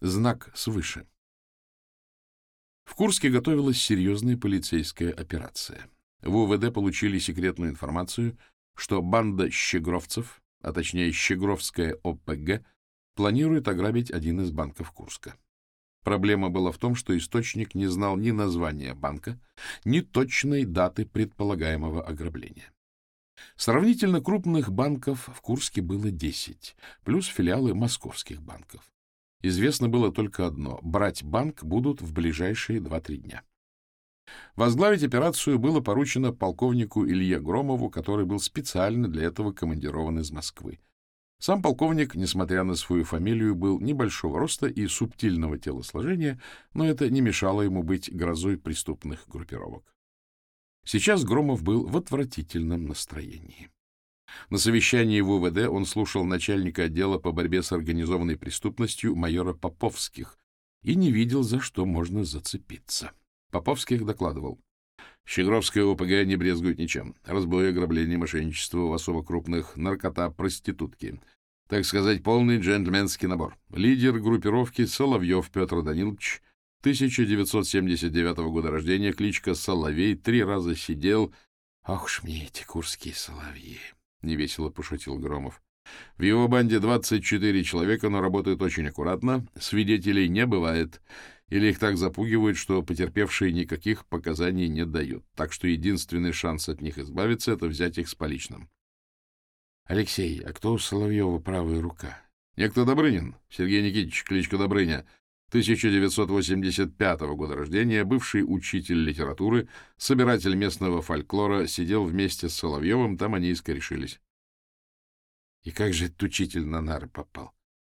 Знак свыше. В Курске готовилась серьезная полицейская операция. В УВД получили секретную информацию, что банда щегровцев, а точнее щегровская ОПГ, планирует ограбить один из банков Курска. Проблема была в том, что источник не знал ни названия банка, ни точной даты предполагаемого ограбления. Сравнительно крупных банков в Курске было 10, плюс филиалы московских банков. Известно было только одно — брать банк будут в ближайшие 2-3 дня. Возглавить операцию было поручено полковнику Илье Громову, который был специально для этого командирован из Москвы. Сам полковник, несмотря на свою фамилию, был небольшого роста и субтильного телосложения, но это не мешало ему быть грозой преступных группировок. Сейчас Громов был в отвратительном настроении. На совещании в УВД он слушал начальника отдела по борьбе с организованной преступностью майора Поповских и не видел, за что можно зацепиться. Поповских докладывал. Щегровская ОПГ не брезгует ничем. Разбой, ограбление, мошенничество в особо крупных, наркота, проститутки. Так сказать, полный джентльменский набор. Лидер группировки Соловьев Петр Данилович, 1979 года рождения, кличка Соловей, три раза сидел... Ах уж мне эти курские соловьи! — невесело пошутил Громов. В его банде 24 человека, но работают очень аккуратно, свидетелей не бывает, или их так запугивают, что потерпевшие никаких показаний не дают, так что единственный шанс от них избавиться — это взять их с поличным. — Алексей, а кто у Соловьева правая рука? — Некто Добрынин, Сергей Никитич, кличка Добрыня, 1985 года рождения, бывший учитель литературы, собиратель местного фольклора, сидел вместе с Соловьевым, там они и скорешились. И как же этот учитель на нары попал?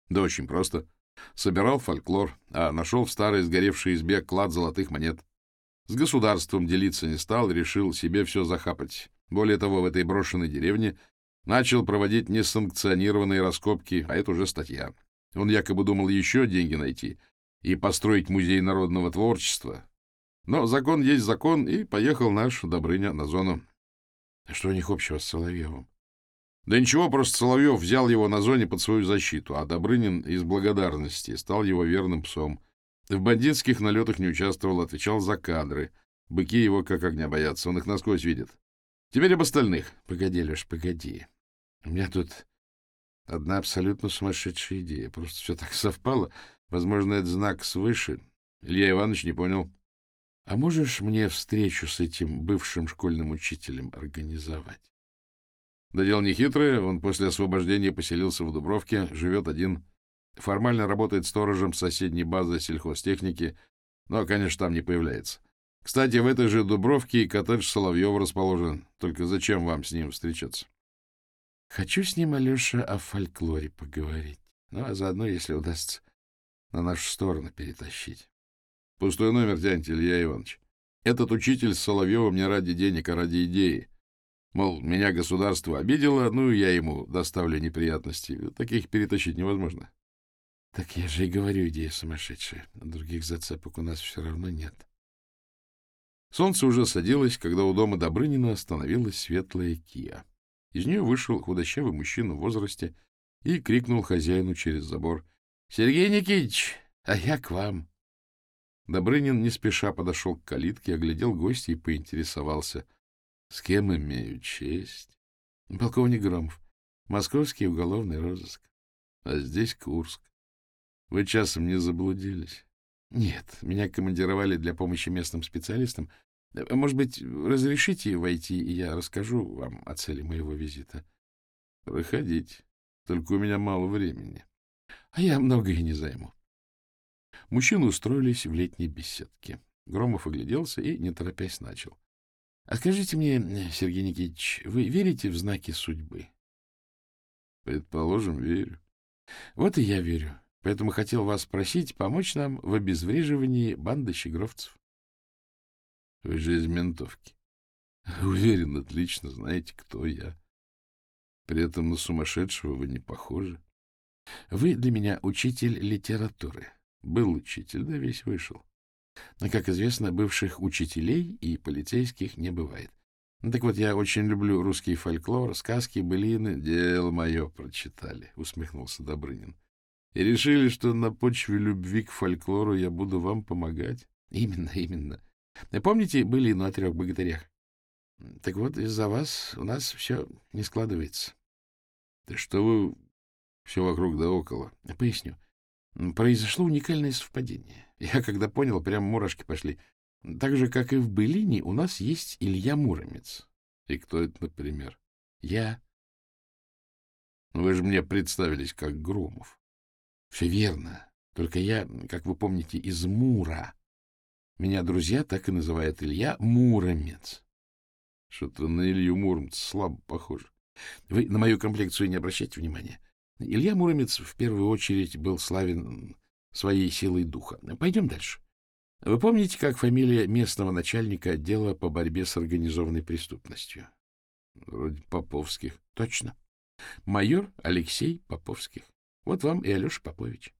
Да очень просто. Собирал фольклор, а нашел в старой сгоревшей избе клад золотых монет. С государством делиться не стал, решил себе все захапать. Более того, в этой брошенной деревне начал проводить несанкционированные раскопки, а это уже статья. Он якобы думал еще деньги найти — и построить музей народного творчества. Но закон есть закон, и поехал наш Добрыня на зону. А что у них общего с Соловьевым? Да ничего, просто Соловьев взял его на зоне под свою защиту, а Добрынин из благодарности стал его верным псом. В бандитских налетах не участвовал, отвечал за кадры. Быки его как огня боятся, он их насквозь видит. Теперь об остальных. Погоди, Леш, погоди. У меня тут одна абсолютно сумасшедшая идея. Просто все так совпало. Возможно, это знак свыше. Илья Иванович не понял. А можешь мне встречу с этим бывшим школьным учителем организовать? Да дело не. Он после освобождения поселился в Дубровке, живет один. Формально работает сторожем соседней базы сельхозтехники, но, конечно, там не появляется. Кстати, в этой же Дубровке и коттедж Соловьева расположен. Только зачем вам с ним встречаться? Хочу с ним, Алеша, о фольклоре поговорить. Ну, а заодно, если удастся, на нашу сторону перетащить. Пустой номер тяньте, Илья Иванович. Этот учитель с Соловьевым не ради денег, а ради идеи. Мол, меня государство обидело, ну, я ему доставлю неприятности. Таких перетащить невозможно. Так я же и говорю, идея сумасшедшая. Других зацепок у нас все равно нет. Солнце уже садилось, когда у дома Добрынина остановилась светлая кия. Из нее вышел худощавый мужчина в возрасте и крикнул хозяину через забор —— Сергей Никитич, а я к вам. Добрынин не спеша подошел к калитке, оглядел гостя и поинтересовался. — С кем имею честь? — Полковник Громов. Московский уголовный розыск. А здесь Курск. Вы часом не заблудились? — Нет, меня командировали для помощи местным специалистам. Может быть, разрешите войти, и я расскажу вам о цели моего визита? — Проходите. Только у меня мало времени а я многое не займу. Мужчины устроились в летней беседке. Громов огляделся и, не торопясь, начал. — А скажите мне, Сергей Никитич, вы верите в знаки судьбы? — Предположим, верю. — Вот и я верю. Поэтому хотел вас просить помочь нам в обезвреживании банды щегровцев. — Вы же из ментовки. Уверен, отлично знаете, кто я. При этом на сумасшедшего вы не похожи. Вы для меня учитель литературы. Был учитель, да весь вышел. Но, как известно, бывших учителей и полицейских не бывает. Так вот, я очень люблю русский фольклор, сказки, былины. Дело мое прочитали, — усмехнулся Добрынин. И решили, что на почве любви к фольклору я буду вам помогать? Именно, именно. Помните, были на трех богатырях? Так вот, из-за вас у нас все не складывается. Да что вы все вокруг да около? Поясню. Произошло уникальное совпадение. Я когда понял, прям мурашки пошли. Так же, как и в Былине, у нас есть Илья Муромец. И кто это, например? Я. Вы же мне представились как Громов. Все верно. Только я, как вы помните, из Мура. Меня друзья так и называют Илья Муромец. Что-то на Илью Муромец слабо похоже. Вы на мою комплекцию не обращайте внимания. Илья Муромец в первую очередь был славен своей силой духа. Пойдем дальше. Вы помните, как фамилия местного начальника отдела по борьбе с организованной преступностью? Вроде Поповских. Точно. Майор Алексей Поповских. Вот вам и Алеша Попович.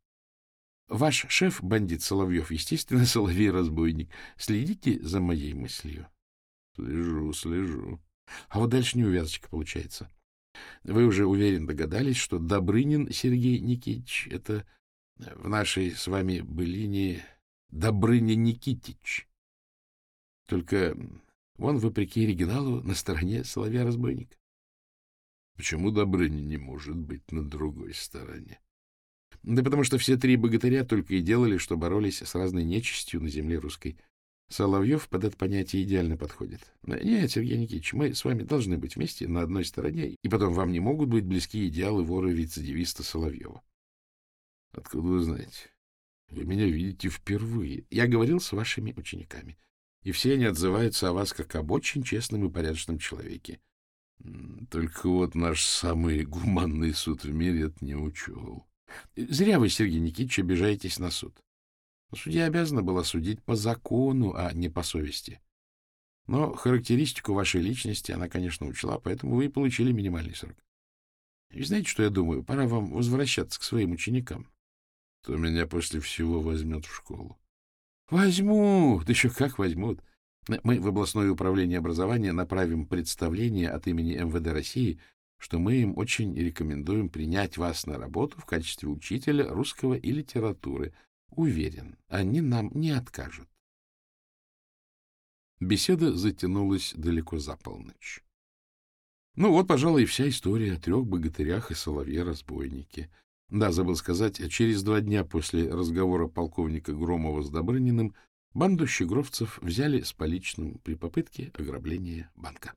Ваш шеф, бандит Соловьев, естественно, Соловей-разбойник. Следите за моей мыслью. Слежу, слежу. А вот дальше неувязочка получается. Вы уже уверен догадались, что Добрынин Сергей Никитич — это в нашей с вами былине Добрыня Никитич. Только он, вопреки оригиналу, на стороне Соловья-разбойника. Почему Добрыня не может быть на другой стороне? Да потому что все три богатыря только и делали, что боролись с разной нечистью на земле русской. Соловьев под это понятие идеально подходит. Нет, Сергей Никитич, мы с вами должны быть вместе на одной стороне, и потом вам не могут быть близки идеалы вора-рецидивиста Соловьева. Откуда вы знаете? Вы меня видите впервые. Я говорил с вашими учениками, и все они отзываются о вас как об очень честном и порядочном человеке. Только вот наш самый гуманный суд в мире это не учел. Зря вы, Сергей Никитич, обижаетесь на суд. Судья обязана была судить по закону, а не по совести. Но характеристику вашей личности она, конечно, учла, поэтому вы и получили минимальный срок. И знаете, что я думаю? Пора вам возвращаться к своим ученикам. Кто меня после всего возьмет в школу? Возьмут, да еще как возьмут. Мы в областное управление образования направим представление от имени МВД России, что мы им очень рекомендуем принять вас на работу в качестве учителя русского и литературы — Уверен, они нам не откажут. Беседа затянулась далеко за полночь. Ну вот, пожалуй, и вся история о трех богатырях и соловье-разбойнике. Да, забыл сказать, через два дня после разговора полковника Громова с Добрыниным банду щегровцев взяли с поличным при попытке ограбления банка.